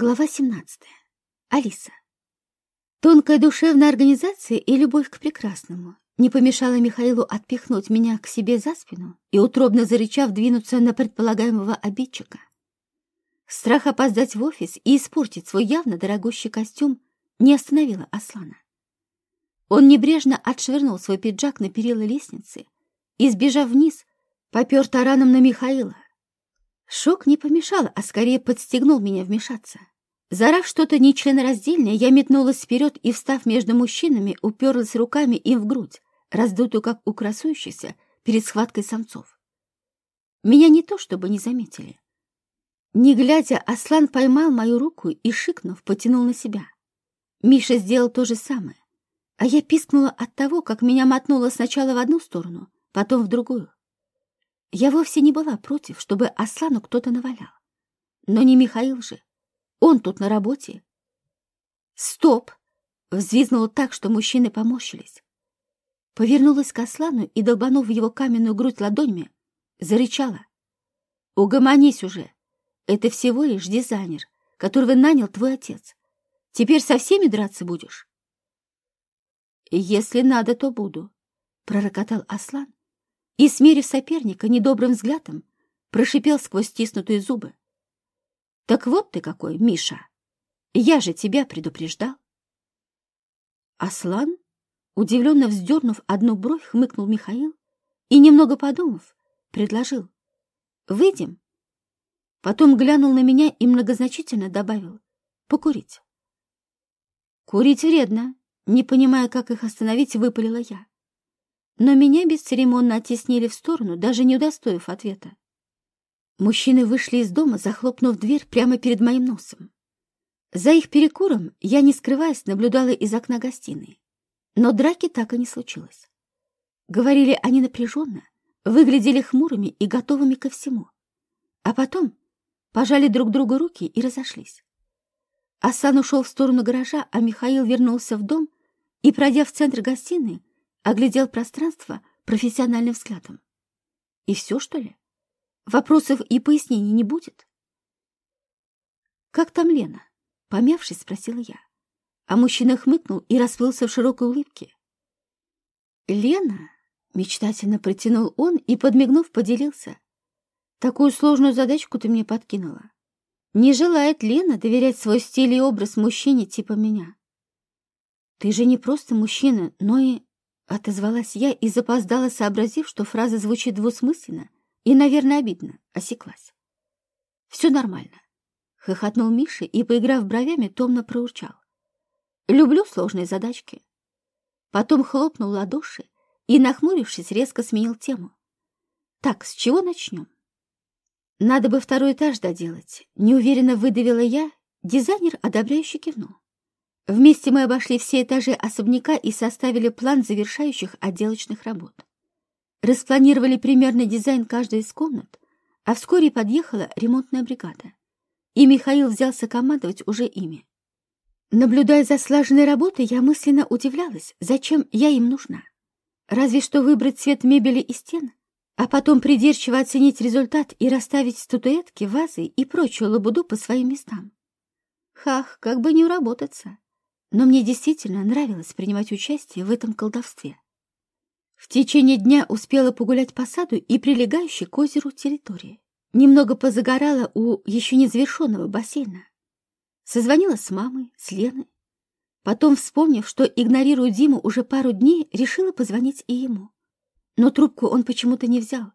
Глава 17. Алиса. Тонкая душевная организация и любовь к прекрасному не помешала Михаилу отпихнуть меня к себе за спину и, утробно зарычав, двинуться на предполагаемого обидчика. Страх опоздать в офис и испортить свой явно дорогущий костюм не остановила Аслана. Он небрежно отшвырнул свой пиджак на перила лестницы и, сбежав вниз, попер тараном на Михаила, Шок не помешал, а скорее подстегнул меня вмешаться. Зарав что-то нечленораздельное, я метнулась вперед и, встав между мужчинами, уперлась руками им в грудь, раздутую, как у красующихся, перед схваткой самцов. Меня не то чтобы не заметили. Не глядя, Аслан поймал мою руку и, шикнув, потянул на себя. Миша сделал то же самое, а я пискнула от того, как меня мотнуло сначала в одну сторону, потом в другую. Я вовсе не была против, чтобы Аслану кто-то навалял. Но не Михаил же. Он тут на работе. «Стоп!» — взвизгнула так, что мужчины поморщились. Повернулась к Аслану и, долбанув его каменную грудь ладонями, зарычала. «Угомонись уже! Это всего лишь дизайнер, которого нанял твой отец. Теперь со всеми драться будешь?» «Если надо, то буду», — пророкотал Аслан и, смерив соперника недобрым взглядом, прошипел сквозь стиснутые зубы. «Так вот ты какой, Миша! Я же тебя предупреждал!» Аслан, удивленно вздернув одну бровь, хмыкнул Михаил и, немного подумав, предложил. «Выйдем?» Потом глянул на меня и многозначительно добавил. «Покурить». «Курить вредно», не понимая, как их остановить, выпалила я но меня бесцеремонно оттеснили в сторону, даже не удостоив ответа. Мужчины вышли из дома, захлопнув дверь прямо перед моим носом. За их перекуром я, не скрываясь, наблюдала из окна гостиной. Но драки так и не случилось. Говорили они напряженно, выглядели хмурыми и готовыми ко всему. А потом пожали друг другу руки и разошлись. Асан ушел в сторону гаража, а Михаил вернулся в дом и, пройдя в центр гостиной, оглядел пространство профессиональным взглядом. И все, что ли? Вопросов и пояснений не будет? «Как там Лена?» — помявшись, спросила я. А мужчина хмыкнул и расплылся в широкой улыбке. «Лена?» — мечтательно протянул он и, подмигнув, поделился. «Такую сложную задачку ты мне подкинула. Не желает Лена доверять свой стиль и образ мужчине типа меня. Ты же не просто мужчина, но и Отозвалась я и запоздала, сообразив, что фраза звучит двусмысленно и, наверное, обидно, осеклась. «Все нормально», — хохотнул Миша и, поиграв бровями, томно проурчал. «Люблю сложные задачки». Потом хлопнул ладоши и, нахмурившись, резко сменил тему. «Так, с чего начнем?» «Надо бы второй этаж доделать», — неуверенно выдавила я, дизайнер, одобряющий кивнул. Вместе мы обошли все этажи особняка и составили план завершающих отделочных работ. Распланировали примерный дизайн каждой из комнат, а вскоре подъехала ремонтная бригада. И Михаил взялся командовать уже ими. Наблюдая за слаженной работой, я мысленно удивлялась, зачем я им нужна. Разве что выбрать цвет мебели и стен, а потом придирчиво оценить результат и расставить статуэтки, вазы и прочую лабуду по своим местам. Хах, как бы не уработаться но мне действительно нравилось принимать участие в этом колдовстве. В течение дня успела погулять по саду и прилегающей к озеру территории. Немного позагорала у еще не завершенного бассейна. Созвонила с мамой, с Леной. Потом, вспомнив, что игнорирую Диму уже пару дней, решила позвонить и ему. Но трубку он почему-то не взял.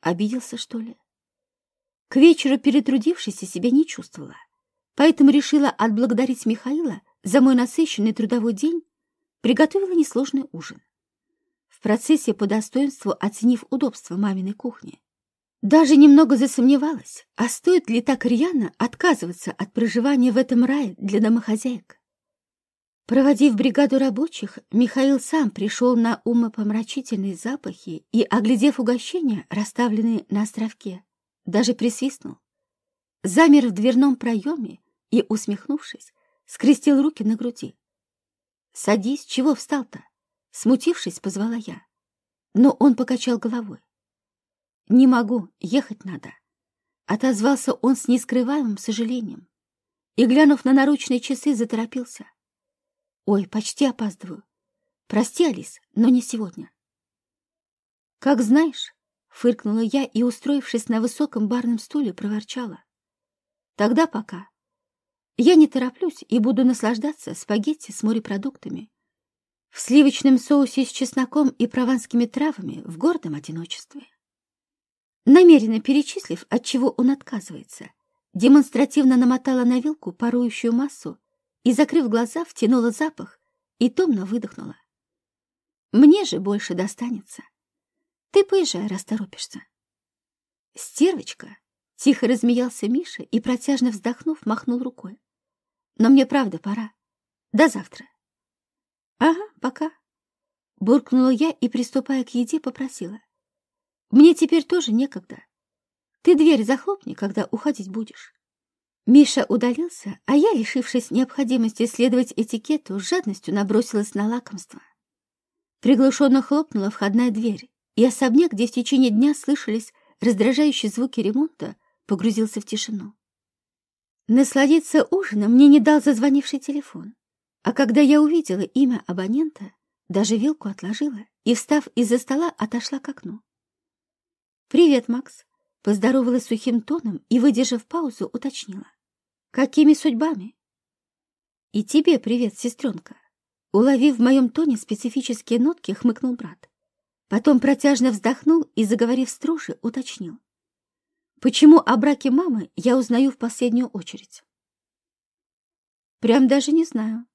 Обиделся, что ли? К вечеру, перетрудившись, себя не чувствовала. Поэтому решила отблагодарить Михаила за мой насыщенный трудовой день приготовила несложный ужин. В процессе по достоинству оценив удобство маминой кухни. Даже немного засомневалась, а стоит ли так рьяно отказываться от проживания в этом рае для домохозяек. Проводив бригаду рабочих, Михаил сам пришел на умопомрачительные запахи и, оглядев угощения, расставленные на островке, даже присвистнул. Замер в дверном проеме и, усмехнувшись, скрестил руки на груди. «Садись, чего встал-то?» Смутившись, позвала я. Но он покачал головой. «Не могу, ехать надо», — отозвался он с нескрываемым сожалением. и, глянув на наручные часы, заторопился. «Ой, почти опаздываю. Прости, Алис, но не сегодня». «Как знаешь», — фыркнула я и, устроившись на высоком барном стуле, проворчала. «Тогда пока. Я не тороплюсь и буду наслаждаться спагетти с морепродуктами в сливочном соусе с чесноком и прованскими травами в гордом одиночестве. Намеренно перечислив, от чего он отказывается, демонстративно намотала на вилку парующую массу и, закрыв глаза, втянула запах и томно выдохнула. Мне же больше достанется. Ты поезжай, расторопишься. Стервочка! Тихо размеялся Миша и, протяжно вздохнув, махнул рукой. Но мне правда пора. До завтра. Ага, пока. Буркнула я и, приступая к еде, попросила. Мне теперь тоже некогда. Ты дверь захлопни, когда уходить будешь. Миша удалился, а я, лишившись необходимости следовать этикету, с жадностью набросилась на лакомство. Приглушенно хлопнула входная дверь, и особняк, где в течение дня слышались раздражающие звуки ремонта, погрузился в тишину. Насладиться ужином мне не дал зазвонивший телефон. А когда я увидела имя абонента, даже вилку отложила и, встав из-за стола, отошла к окну. «Привет, Макс!» — поздоровалась сухим тоном и, выдержав паузу, уточнила. «Какими судьбами?» «И тебе привет, сестренка!» Уловив в моем тоне специфические нотки, хмыкнул брат. Потом протяжно вздохнул и, заговорив строже, уточнил. Почему о браке мамы я узнаю в последнюю очередь? Прям даже не знаю.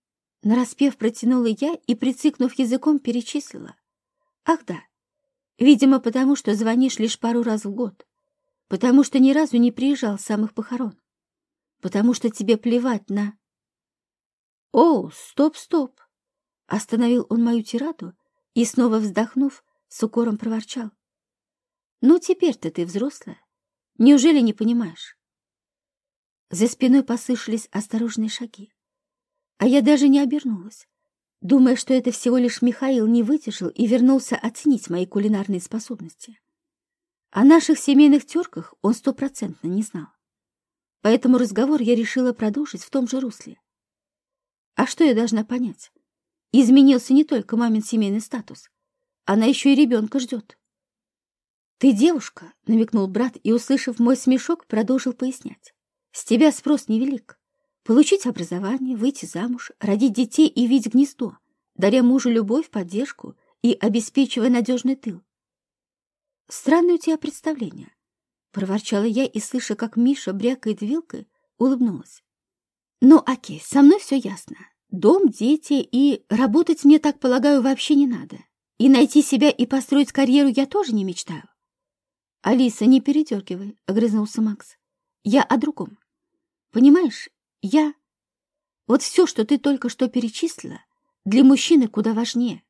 Нараспев протянула я и, прицикнув языком, перечислила. Ах да, видимо, потому что звонишь лишь пару раз в год, потому что ни разу не приезжал с самых похорон, потому что тебе плевать на... О, стоп, стоп! Остановил он мою тираду и, снова вздохнув, с укором проворчал. Ну, теперь-то ты взрослая. Неужели не понимаешь? За спиной послышались осторожные шаги. А я даже не обернулась, думая, что это всего лишь Михаил не выдержал и вернулся оценить мои кулинарные способности. О наших семейных терках он стопроцентно не знал. Поэтому разговор я решила продолжить в том же русле. А что я должна понять? Изменился не только мамин семейный статус. Она еще и ребенка ждет. «Ты девушка», — намекнул брат и, услышав мой смешок, продолжил пояснять. «С тебя спрос невелик. Получить образование, выйти замуж, родить детей и видеть гнездо, даря мужу любовь, поддержку и обеспечивая надежный тыл. Странное у тебя представление, — проворчала я и, слыша, как Миша брякает вилкой, улыбнулась. Ну, окей, со мной все ясно. Дом, дети и работать мне, так полагаю, вообще не надо. И найти себя и построить карьеру я тоже не мечтаю. «Алиса, не передергивай», — огрызнулся Макс. «Я о другом. Понимаешь, я... Вот все, что ты только что перечислила, для мужчины куда важнее.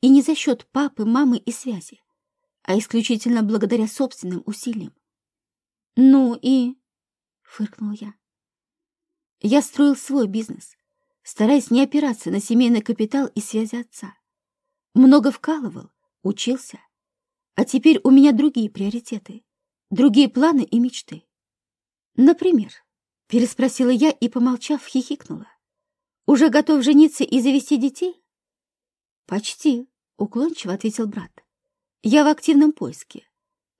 И не за счет папы, мамы и связи, а исключительно благодаря собственным усилиям. Ну и... — фыркнул я. Я строил свой бизнес, стараясь не опираться на семейный капитал и связи отца. Много вкалывал, учился — а теперь у меня другие приоритеты, другие планы и мечты. Например, переспросила я и, помолчав, хихикнула. Уже готов жениться и завести детей? Почти, уклончиво ответил брат. Я в активном поиске,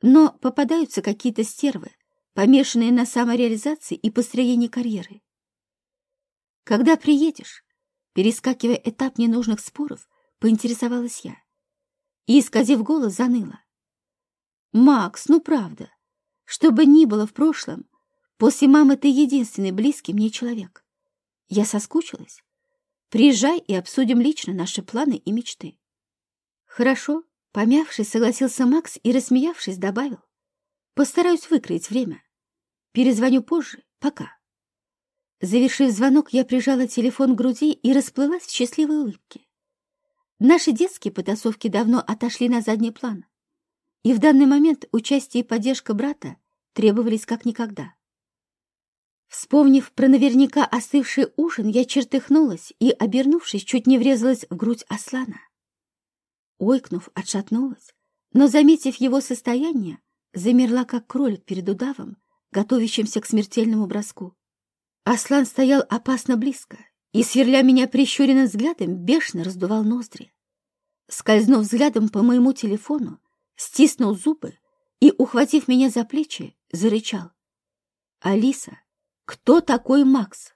но попадаются какие-то стервы, помешанные на самореализации и построении карьеры. Когда приедешь, перескакивая этап ненужных споров, поинтересовалась я и, исказив голос, заныла. «Макс, ну правда, что бы ни было в прошлом, после мамы ты единственный близкий мне человек. Я соскучилась. Приезжай и обсудим лично наши планы и мечты». «Хорошо», — помявшись, согласился Макс и, рассмеявшись, добавил. «Постараюсь выкроить время. Перезвоню позже. Пока». Завершив звонок, я прижала телефон к груди и расплылась в счастливой улыбке. Наши детские потасовки давно отошли на задний план, и в данный момент участие и поддержка брата требовались как никогда. Вспомнив про наверняка остывший ужин, я чертыхнулась и, обернувшись, чуть не врезалась в грудь Аслана. Ойкнув, отшатнулась, но, заметив его состояние, замерла, как кролик перед удавом, готовящимся к смертельному броску. Аслан стоял опасно близко и, сверля меня прищуренным взглядом, бешено раздувал ноздри. Скользнув взглядом по моему телефону, стиснул зубы и, ухватив меня за плечи, зарычал. «Алиса, кто такой Макс?»